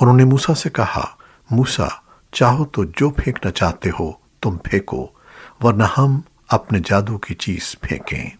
انہوں نے موسیٰ سے کہا، موسیٰ، چاہو تو جو پھینکنا چاہتے ہو تم پھینکو، ورنہ ہم اپنے جادو کی چیز پھینکیں۔